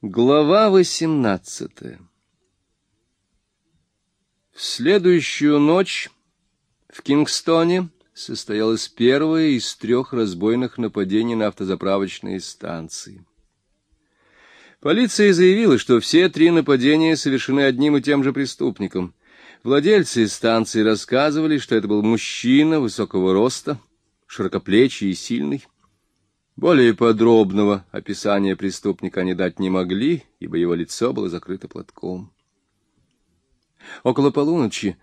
Глава восемнадцатая В следующую ночь в Кингстоне состоялось первое из трех разбойных нападений на автозаправочные станции. Полиция заявила, что все три нападения совершены одним и тем же преступником. Владельцы станции рассказывали, что это был мужчина высокого роста, широкоплечий и сильный. Более подробного описания преступника они дать не могли, ибо его лицо было закрыто платком. Около полуночи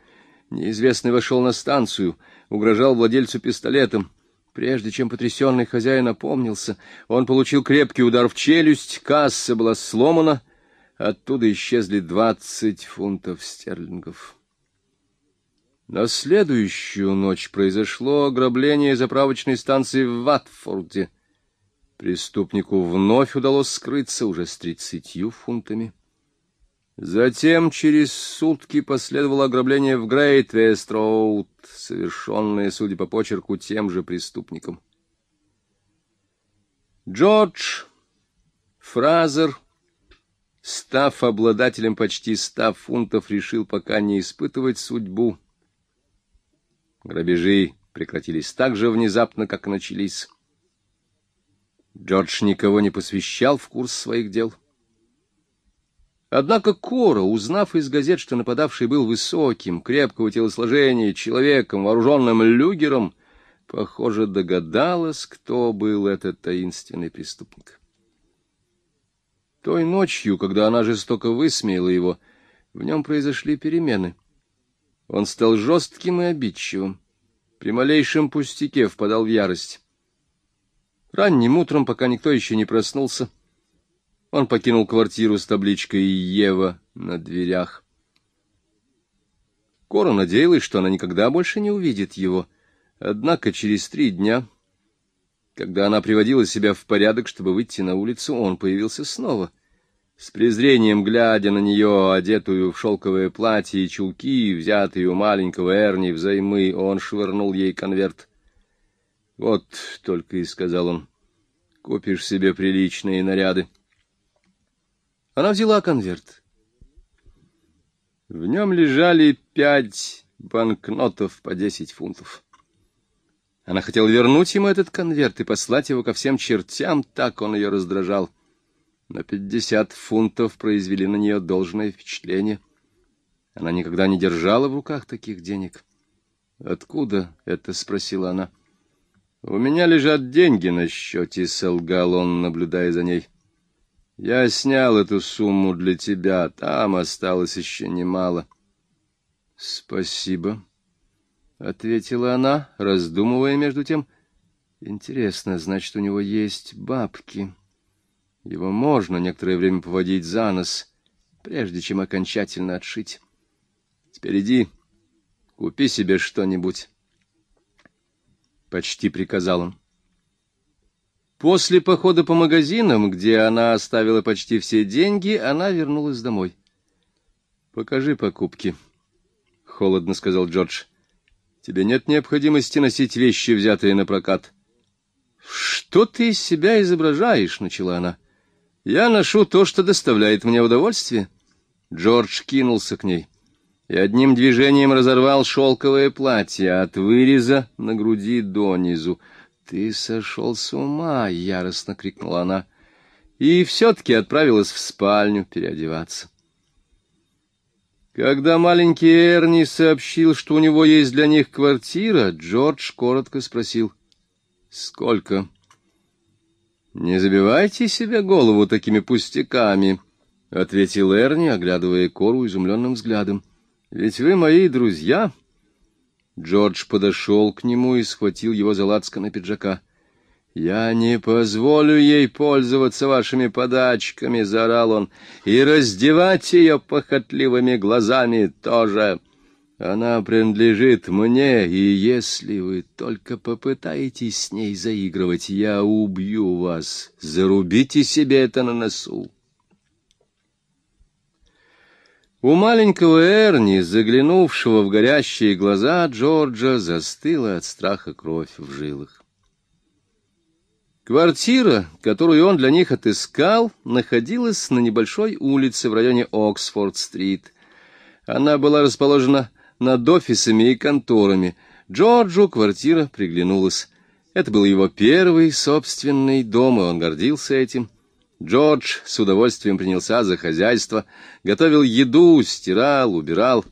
неизвестный вошел на станцию, угрожал владельцу пистолетом. Прежде чем потрясенный хозяин опомнился, он получил крепкий удар в челюсть, касса была сломана, оттуда исчезли двадцать фунтов стерлингов. На следующую ночь произошло ограбление заправочной станции в Ватфорде — Преступнику вновь удалось скрыться уже с тридцатью фунтами. Затем через сутки последовало ограбление в Грейт-Вест-Роуд, совершенное, судя по почерку, тем же преступником. Джордж Фразер, став обладателем почти ста фунтов, решил пока не испытывать судьбу. Грабежи прекратились так же внезапно, как начались. Джордж никого не посвящал в курс своих дел. Однако Кора, узнав из газет, что нападавший был высоким, крепкого телосложения, человеком, вооруженным люгером, похоже, догадалась, кто был этот таинственный преступник. Той ночью, когда она жестоко высмеяла его, в нем произошли перемены. Он стал жестким и обидчивым, при малейшем пустяке впадал в ярость. Ранним утром, пока никто еще не проснулся, он покинул квартиру с табличкой «Ева» на дверях. Кора надеялась, что она никогда больше не увидит его. Однако через три дня, когда она приводила себя в порядок, чтобы выйти на улицу, он появился снова. С презрением глядя на нее, одетую в шелковое платье и чулки, взятые у маленького Эрни взаймы, он швырнул ей конверт — вот только и сказал он, купишь себе приличные наряды. Она взяла конверт. В нем лежали пять банкнотов по десять фунтов. Она хотела вернуть ему этот конверт и послать его ко всем чертям, так он ее раздражал. Но пятьдесят фунтов произвели на нее должное впечатление. Она никогда не держала в руках таких денег. «Откуда это?» — спросила она. — «У меня лежат деньги на счете», — солгал он, наблюдая за ней. «Я снял эту сумму для тебя, там осталось еще немало». «Спасибо», — ответила она, раздумывая между тем. «Интересно, значит, у него есть бабки. Его можно некоторое время поводить за нос, прежде чем окончательно отшить. Теперь иди, купи себе что-нибудь» почти приказал он. После похода по магазинам, где она оставила почти все деньги, она вернулась домой. «Покажи покупки», — холодно сказал Джордж. «Тебе нет необходимости носить вещи, взятые на прокат». «Что ты из себя изображаешь?» — начала она. «Я ношу то, что доставляет мне удовольствие». Джордж кинулся к ней и одним движением разорвал шелковое платье от выреза на груди донизу. «Ты сошел с ума!» — яростно крикнула она. И все-таки отправилась в спальню переодеваться. Когда маленький Эрни сообщил, что у него есть для них квартира, Джордж коротко спросил. «Сколько?» «Не забивайте себе голову такими пустяками», — ответил Эрни, оглядывая Кору изумленным взглядом. Ведь вы мои друзья. Джордж подошел к нему и схватил его за лацканы пиджака. «Я не позволю ей пользоваться вашими подачками», — заорал он, — «и раздевать ее похотливыми глазами тоже. Она принадлежит мне, и если вы только попытаетесь с ней заигрывать, я убью вас. Зарубите себе это на носу». У маленького Эрни, заглянувшего в горящие глаза Джорджа, застыла от страха кровь в жилах. Квартира, которую он для них отыскал, находилась на небольшой улице в районе Оксфорд-стрит. Она была расположена над офисами и конторами. Джорджу квартира приглянулась. Это был его первый собственный дом, и он гордился этим. Джордж с удовольствием принялся за хозяйство, готовил еду, стирал, убирал.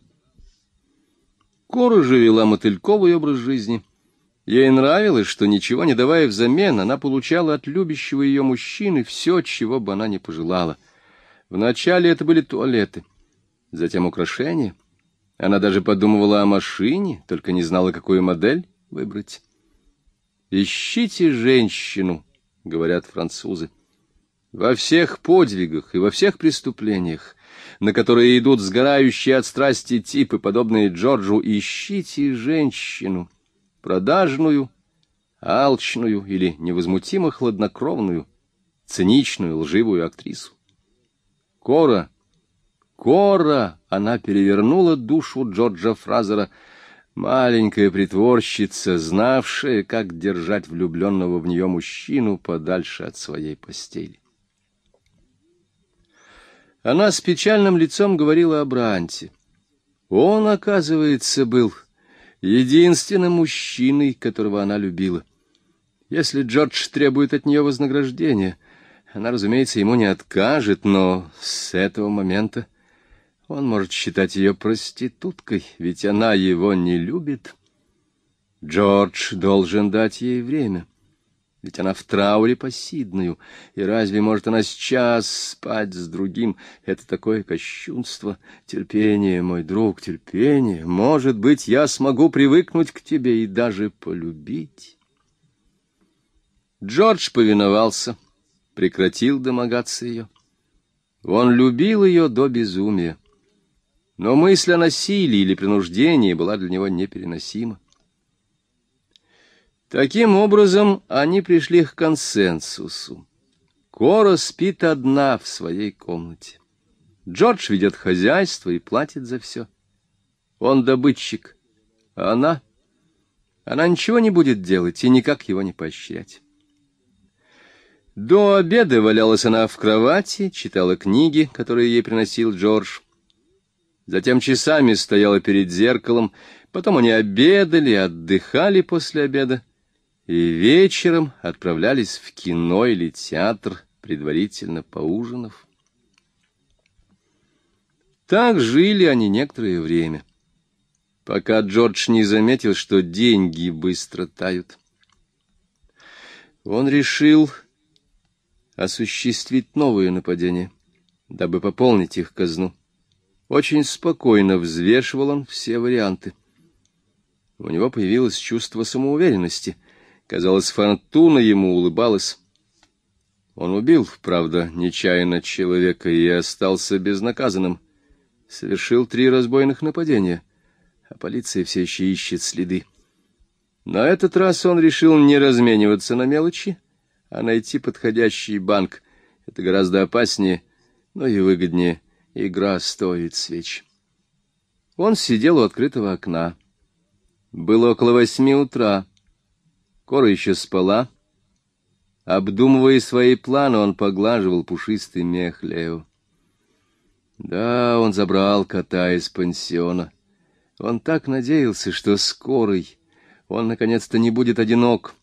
Кора же вела мотыльковый образ жизни — Ей нравилось, что, ничего не давая взамен, она получала от любящего ее мужчины все, чего бы она ни пожелала. Вначале это были туалеты, затем украшения. Она даже подумывала о машине, только не знала, какую модель выбрать. «Ищите женщину», — говорят французы. Во всех подвигах и во всех преступлениях, на которые идут сгорающие от страсти типы, подобные Джорджу, ищите женщину продажную, алчную или невозмутимо хладнокровную, циничную, лживую актрису. Кора, Кора, она перевернула душу Джорджа Фразера, маленькая притворщица, знавшая, как держать влюбленного в нее мужчину подальше от своей постели. Она с печальным лицом говорила о Бранте. Он, оказывается, был единственным мужчиной, которого она любила. Если Джордж требует от нее вознаграждения, она, разумеется, ему не откажет, но с этого момента он может считать ее проституткой, ведь она его не любит. Джордж должен дать ей время. Ведь она в трауре по Сиднею, и разве может она сейчас спать с другим? Это такое кощунство. Терпение, мой друг, терпение. Может быть, я смогу привыкнуть к тебе и даже полюбить. Джордж повиновался, прекратил домогаться ее. Он любил ее до безумия. Но мысль о насилии или принуждении была для него непереносима. Таким образом, они пришли к консенсусу. Кора спит одна в своей комнате. Джордж ведет хозяйство и платит за все. Он добытчик, а она... Она ничего не будет делать и никак его не поощрять. До обеда валялась она в кровати, читала книги, которые ей приносил Джордж. Затем часами стояла перед зеркалом, потом они обедали, отдыхали после обеда и вечером отправлялись в кино или театр, предварительно поужинав. Так жили они некоторое время, пока Джордж не заметил, что деньги быстро тают. Он решил осуществить новое нападение, дабы пополнить их казну. Очень спокойно взвешивал он все варианты. У него появилось чувство самоуверенности — Казалось, фортуна ему улыбалась. Он убил, правда, нечаянно человека и остался безнаказанным. Совершил три разбойных нападения, а полиция все еще ищет следы. На этот раз он решил не размениваться на мелочи, а найти подходящий банк. Это гораздо опаснее, но и выгоднее. Игра стоит свеч. Он сидел у открытого окна. Было около восьми утра. Кора еще спала. Обдумывая свои планы, он поглаживал пушистый мех Лео. Да, он забрал кота из пансиона. Он так надеялся, что скорый он наконец-то не будет одинок.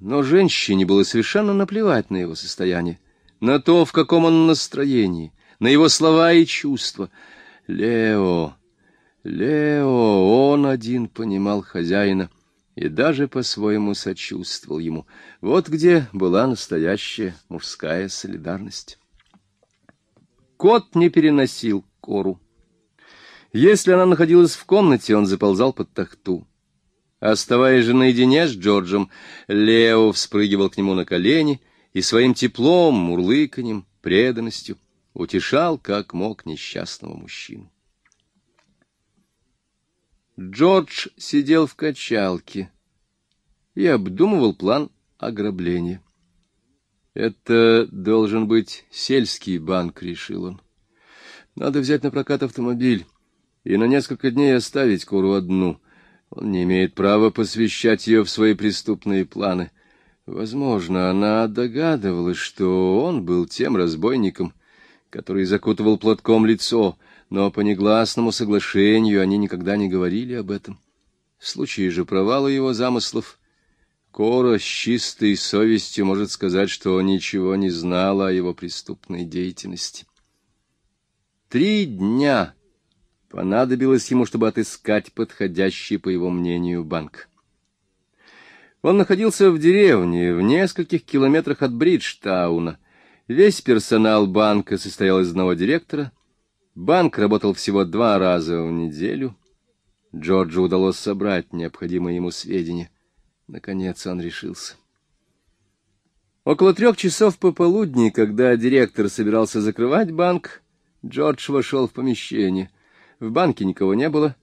Но женщине было совершенно наплевать на его состояние, на то, в каком он настроении, на его слова и чувства. Лео, Лео, он один понимал хозяина и даже по-своему сочувствовал ему. Вот где была настоящая мужская солидарность. Кот не переносил кору. Если она находилась в комнате, он заползал под тахту. Оставаясь же наедине с Джорджем, Лео вспрыгивал к нему на колени и своим теплом, мурлыканьем, преданностью утешал, как мог, несчастного мужчину. Джордж сидел в качалке и обдумывал план ограбления. Это должен быть сельский банк, решил он. Надо взять на прокат автомобиль и на несколько дней оставить Кору одну. Он не имеет права посвящать ее в свои преступные планы. Возможно, она догадывалась, что он был тем разбойником, который закутывал платком лицо, но по негласному соглашению они никогда не говорили об этом. В случае же провала его замыслов, Кора с чистой совестью может сказать, что ничего не знала о его преступной деятельности. Три дня понадобилось ему, чтобы отыскать подходящий, по его мнению, банк. Он находился в деревне, в нескольких километрах от Бриджтауна. Весь персонал банка состоял из одного директора. Банк работал всего два раза в неделю. Джорджу удалось собрать необходимые ему сведения. Наконец он решился. Около трех часов пополудни, когда директор собирался закрывать банк, Джордж вошел в помещение. В банке никого не было.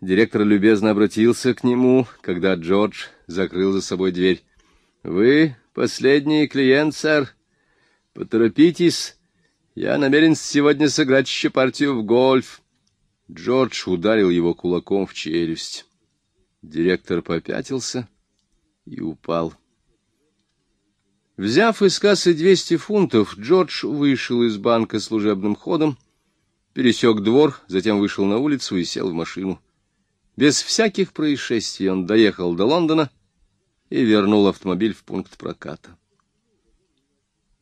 Директор любезно обратился к нему, когда Джордж закрыл за собой дверь. — Вы последний клиент, сэр. Поторопитесь. Я намерен сегодня сыграть еще партию в гольф. Джордж ударил его кулаком в челюсть. Директор попятился и упал. Взяв из кассы двести фунтов, Джордж вышел из банка служебным ходом, пересек двор, затем вышел на улицу и сел в машину. Без всяких происшествий он доехал до Лондона и вернул автомобиль в пункт проката.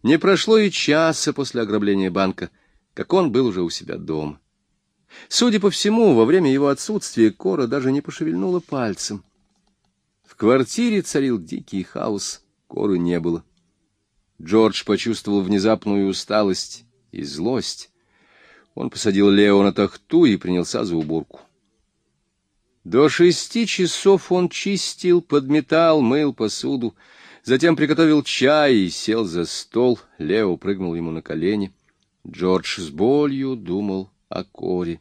Не прошло и часа после ограбления банка, как он был уже у себя дома. Судя по всему, во время его отсутствия Кора даже не пошевельнула пальцем. В квартире царил дикий хаос, Коры не было. Джордж почувствовал внезапную усталость и злость. Он посадил Лео на тахту и принялся за уборку. До шести часов он чистил, подметал, мыл посуду, затем приготовил чай и сел за стол. Лео прыгнул ему на колени. Джордж с болью думал о Коре.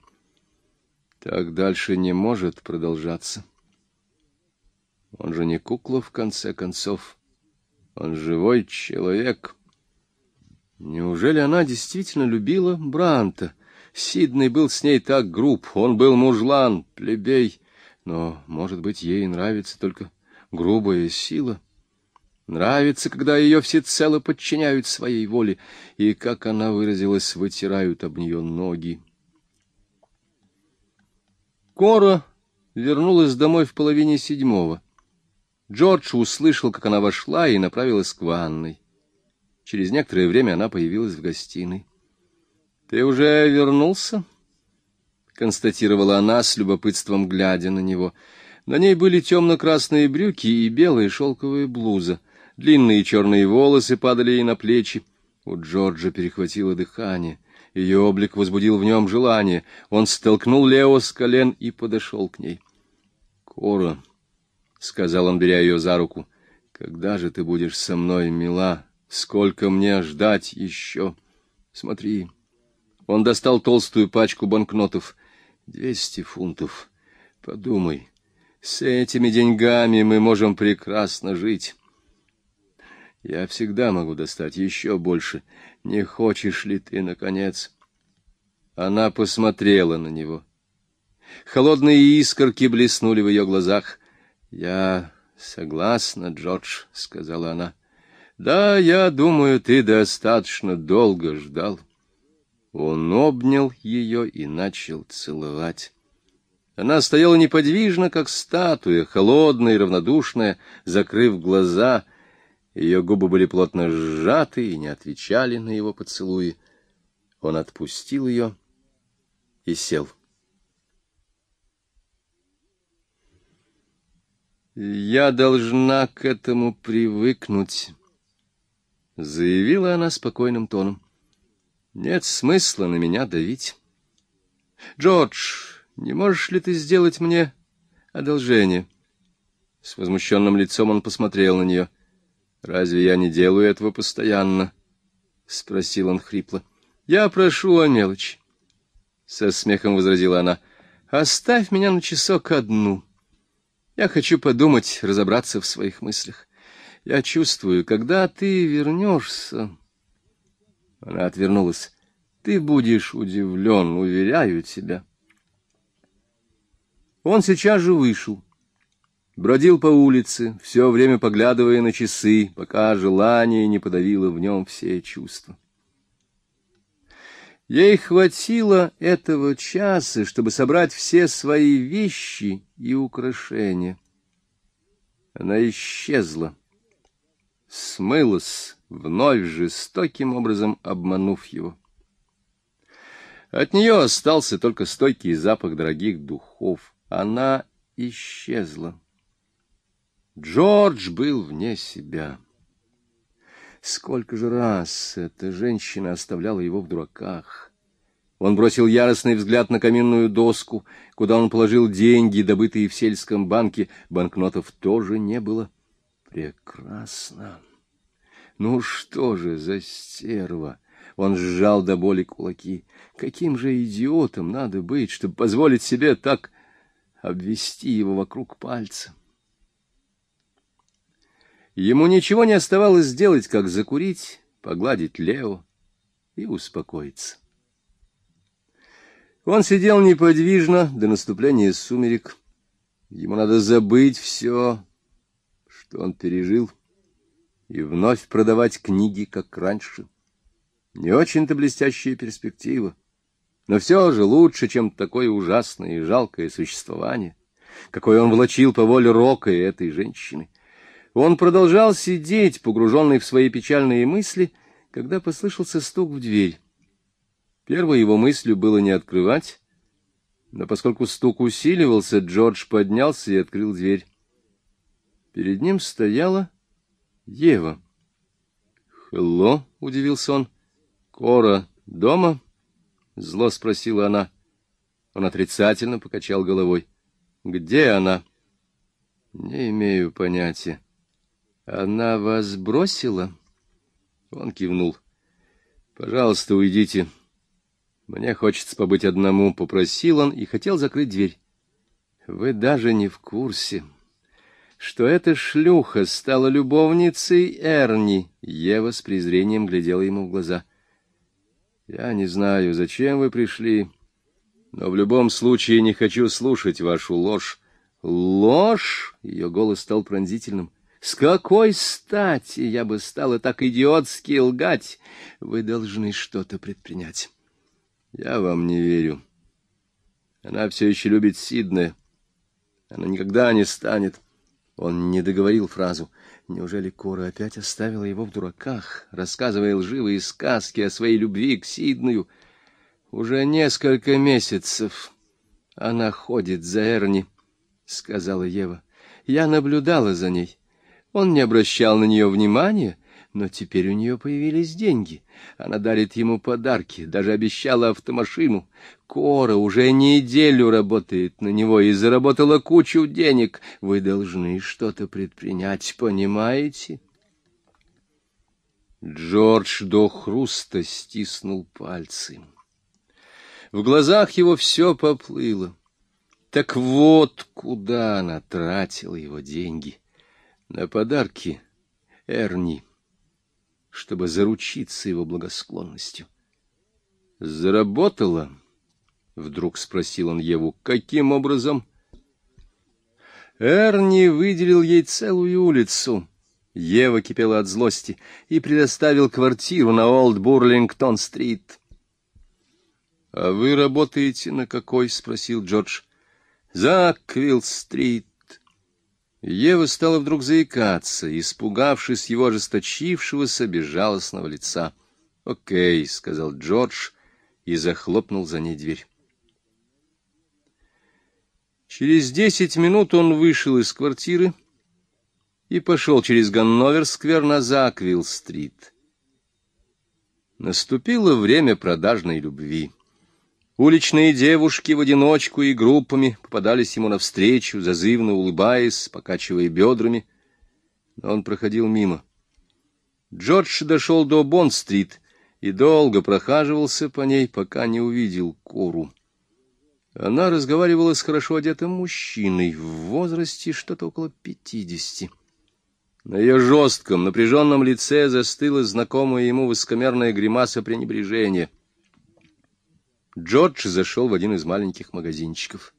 Так дальше не может продолжаться. Он же не кукла, в конце концов. Он живой человек. Неужели она действительно любила Бранта? Сиднey был с ней так груб, он был мужлан, плебей. Но, может быть, ей нравится только грубая сила. Нравится, когда ее всецело подчиняют своей воле, и, как она выразилась, вытирают об нее ноги. Кора вернулась домой в половине седьмого. Джордж услышал, как она вошла и направилась к ванной. Через некоторое время она появилась в гостиной. — Ты уже вернулся? — констатировала она с любопытством, глядя на него. На ней были темно-красные брюки и белая шелковая блуза. Длинные черные волосы падали ей на плечи. У Джорджа перехватило дыхание. Ее облик возбудил в нем желание. Он столкнул Лео с колен и подошел к ней. — Кора, — сказал он, беря ее за руку, — когда же ты будешь со мной, мила? Сколько мне ждать еще? Смотри. Он достал толстую пачку банкнотов. Двести фунтов. Подумай, с этими деньгами мы можем прекрасно жить. Я всегда могу достать еще больше. Не хочешь ли ты, наконец? Она посмотрела на него. Холодные искорки блеснули в ее глазах. — Я согласна, Джордж, — сказала она. — Да, я думаю, ты достаточно долго ждал. Он обнял ее и начал целовать. Она стояла неподвижно, как статуя, холодная и равнодушная, закрыв глаза — ее губы были плотно сжаты и не отвечали на его поцелуи. Он отпустил ее и сел. «Я должна к этому привыкнуть», — заявила она спокойным тоном. «Нет смысла на меня давить. Джордж, не можешь ли ты сделать мне одолжение?» С возмущенным лицом он посмотрел на нее. Разве я не делаю этого постоянно? — спросил он хрипло. — Я прошу о мелочи. Со смехом возразила она. — Оставь меня на часок одну. Я хочу подумать, разобраться в своих мыслях. Я чувствую, когда ты вернешься... Она отвернулась. — Ты будешь удивлен, уверяю тебя. Он сейчас же вышел. Бродил по улице, все время поглядывая на часы, пока желание не подавило в нем все чувства. Ей хватило этого часа, чтобы собрать все свои вещи и украшения. Она исчезла, смылась, вновь жестоким образом обманув его. От нее остался только стойкий запах дорогих духов. Она исчезла. Джордж был вне себя. Сколько же раз эта женщина оставляла его в дураках. Он бросил яростный взгляд на каминную доску, куда он положил деньги, добытые в сельском банке. Банкнотов тоже не было. Прекрасно. Ну что же за стерва? Он сжал до боли кулаки. Каким же идиотом надо быть, чтобы позволить себе так обвести его вокруг пальца? Ему ничего не оставалось сделать, как закурить, погладить Лео и успокоиться. Он сидел неподвижно до наступления сумерек. Ему надо забыть все, что он пережил, и вновь продавать книги, как раньше. Не очень-то блестящая перспектива, но все же лучше, чем такое ужасное и жалкое существование, какое он влачил по воле Рока и этой женщины. Он продолжал сидеть, погруженный в свои печальные мысли, когда послышался стук в дверь. Первой его мыслью было не открывать, но поскольку стук усиливался, Джордж поднялся и открыл дверь. Перед ним стояла Ева. «Хелло?» — удивился он. «Кора дома?» — зло спросила она. Он отрицательно покачал головой. «Где она?» «Не имею понятия». Она вас бросила? Он кивнул. Пожалуйста, уйдите. Мне хочется побыть одному, попросил он и хотел закрыть дверь. Вы даже не в курсе, что эта шлюха стала любовницей Эрни. Ева с презрением глядела ему в глаза. Я не знаю, зачем вы пришли, но в любом случае не хочу слушать вашу ложь. Ложь? Ее голос стал пронзительным. С какой стати я бы стала так идиотски лгать? Вы должны что-то предпринять. Я вам не верю. Она все еще любит Сиднея. Она никогда не станет. Он не договорил фразу. Неужели Кора опять оставила его в дураках, рассказывая лживые сказки о своей любви к Сиднею? Уже несколько месяцев она ходит за Эрни, — сказала Ева. Я наблюдала за ней. Он не обращал на нее внимания, но теперь у нее появились деньги. Она дарит ему подарки, даже обещала автомашину. Кора уже неделю работает на него и заработала кучу денег. Вы должны что-то предпринять, понимаете? Джордж до хруста стиснул пальцы. В глазах его все поплыло. Так вот, куда она тратила его деньги — на подарки Эрни, чтобы заручиться его благосклонностью. «Заработала?» — вдруг спросил он Еву. «Каким образом?» Эрни выделил ей целую улицу. Ева кипела от злости и предоставил квартиру на Олд Бурлингтон-стрит. — А вы работаете на какой? — спросил Джордж. — За Квилл-стрит. Ева стала вдруг заикаться, испугавшись его ожесточившегося безжалостного лица. «Окей», — сказал Джордж и захлопнул за ней дверь. Через десять минут он вышел из квартиры и пошел через Ганновер-сквер на Заквилл-стрит. Наступило время продажной любви. Уличные девушки в одиночку и группами попадались ему навстречу, зазывно улыбаясь, покачивая бедрами. Но он проходил мимо. Джордж дошел до Бонд-стрит и долго прохаживался по ней, пока не увидел Кору. Она разговаривала с хорошо одетым мужчиной в возрасте что-то около пятидесяти. На ее жестком, напряженном лице застыла знакомая ему высокомерная гримаса пренебрежения — Джордж зашел в один из маленьких магазинчиков.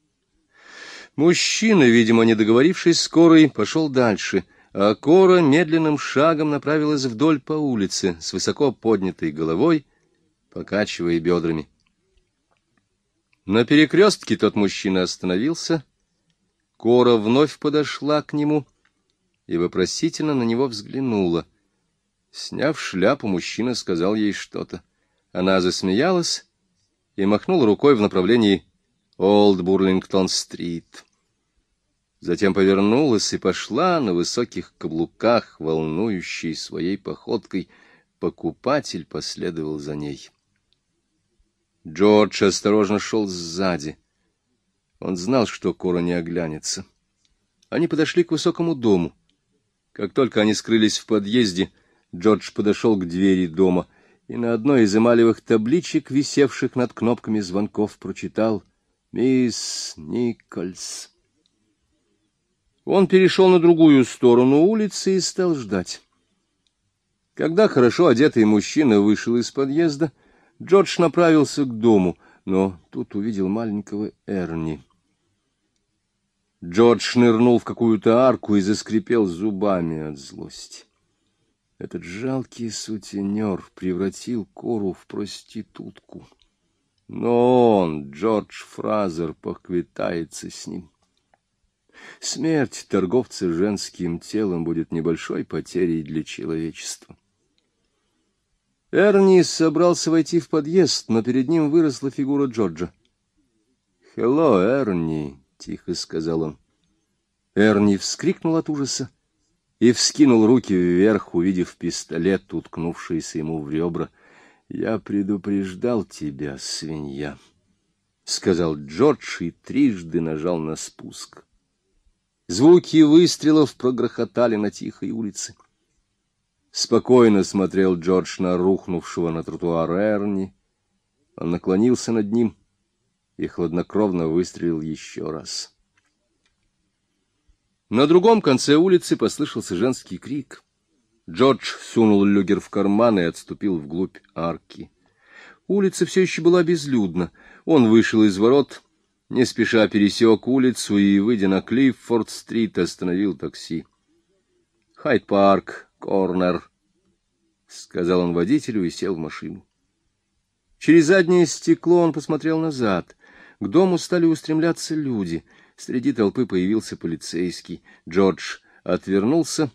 Мужчина, видимо, не договорившись с Корой, пошел дальше, а Кора медленным шагом направилась вдоль по улице с высоко поднятой головой, покачивая бедрами. На перекрестке тот мужчина остановился. Кора вновь подошла к нему и вопросительно на него взглянула. Сняв шляпу, мужчина сказал ей что-то. Она засмеялась и махнула рукой в направлении Олд Бурлингтон-стрит. Затем повернулась и пошла на высоких каблуках, волнующей своей походкой. Покупатель последовал за ней. Джордж осторожно шел сзади. Он знал, что Кора не оглянется. Они подошли к высокому дому. Как только они скрылись в подъезде, Джордж подошел к двери дома и на одной из эмалевых табличек, висевших над кнопками звонков, прочитал «Мисс Никольс». Он перешел на другую сторону улицы и стал ждать. Когда хорошо одетый мужчина вышел из подъезда, Джордж направился к дому, но тут увидел маленького Эрни. Джордж нырнул в какую-то арку и заскрипел зубами от злости. Этот жалкий сутенер превратил Кору в проститутку. Но он, Джордж Фразер, поквитается с ним. Смерть торговца женским телом будет небольшой потерей для человечества. Эрни собрался войти в подъезд, но перед ним выросла фигура Джорджа. «Хелло, Эрни!» — тихо сказал он. Эрни вскрикнул от ужаса и вскинул руки вверх, увидев пистолет, уткнувшийся ему в ребра. «Я предупреждал тебя, свинья!» — сказал Джордж и трижды нажал на спуск. Звуки выстрелов прогрохотали на тихой улице. Спокойно смотрел Джордж на рухнувшего на тротуар Эрни. Он наклонился над ним и хладнокровно выстрелил еще раз. На другом конце улицы послышался женский крик. Джордж сунул люгер в карман и отступил вглубь арки. Улица все еще была безлюдна. Он вышел из ворот, не спеша пересек улицу и, выйдя на Клиффорд-стрит, остановил такси. «Хайд-парк, корнер», — сказал он водителю и сел в машину. Через заднее стекло он посмотрел назад. К дому стали устремляться люди. Среди толпы появился полицейский. Джордж отвернулся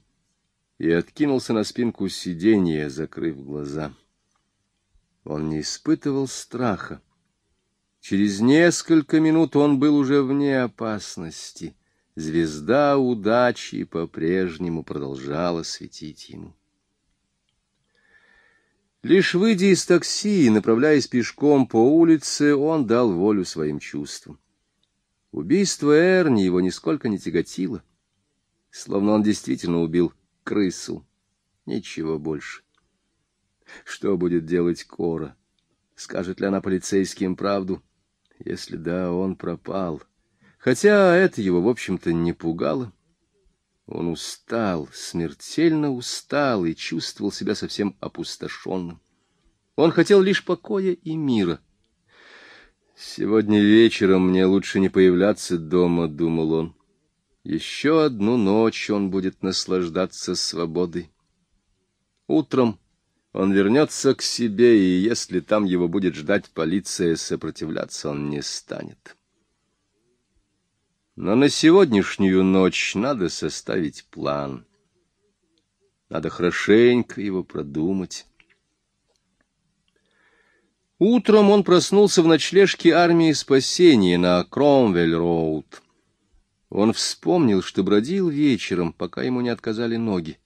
и откинулся на спинку сиденья, закрыв глаза. Он не испытывал страха. Через несколько минут он был уже вне опасности. Звезда удачи по-прежнему продолжала светить ему. Лишь выйдя из такси и направляясь пешком по улице, он дал волю своим чувствам. Убийство Эрни его нисколько не тяготило, словно он действительно убил крысу. Ничего больше. Что будет делать Кора? Скажет ли она полицейским правду? — если да, он пропал. Хотя это его, в общем-то, не пугало. Он устал, смертельно устал и чувствовал себя совсем опустошенным. Он хотел лишь покоя и мира. «Сегодня вечером мне лучше не появляться дома», — думал он. «Еще одну ночь он будет наслаждаться свободой. Утром он вернется к себе, и если там его будет ждать полиция, сопротивляться он не станет. Но на сегодняшнюю ночь надо составить план. Надо хорошенько его продумать. Утром он проснулся в ночлежке армии спасения на Кромвель-роуд. Он вспомнил, что бродил вечером, пока ему не отказали ноги.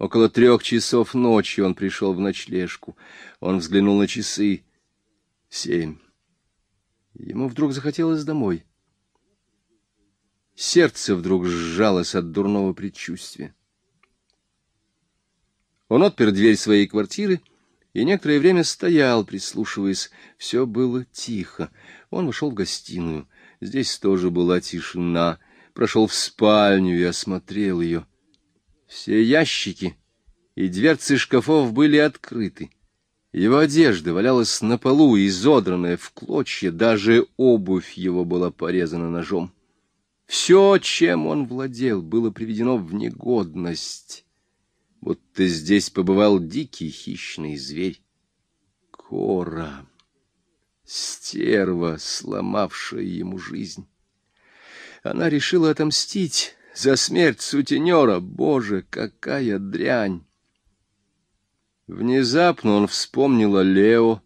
Около трех часов ночи он пришел в ночлежку. Он взглянул на часы. Семь. Ему вдруг захотелось домой. Сердце вдруг сжалось от дурного предчувствия. Он отпер дверь своей квартиры и некоторое время стоял, прислушиваясь. Все было тихо. Он вошел в гостиную. Здесь тоже была тишина. Прошел в спальню и осмотрел ее. Все ящики и дверцы шкафов были открыты. Его одежда валялась на полу, изодранная в клочья, даже обувь его была порезана ножом. Все, чем он владел, было приведено в негодность. Будто здесь побывал дикий хищный зверь. Кора, стерва, сломавшая ему жизнь. Она решила отомстить за смерть сутенера. Боже, какая дрянь! Внезапно он вспомнил о Лео,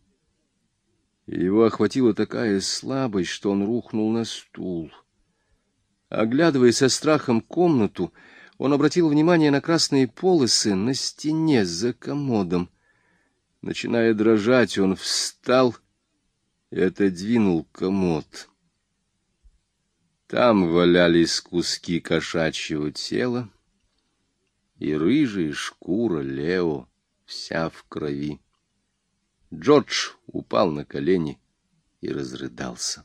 его охватила такая слабость, что он рухнул на стул. Оглядывая со страхом комнату, он обратил внимание на красные полосы на стене за комодом. Начиная дрожать, он встал и отодвинул комод. Там валялись куски кошачьего тела и рыжая шкура Лео, вся в крови. Джордж упал на колени и разрыдался.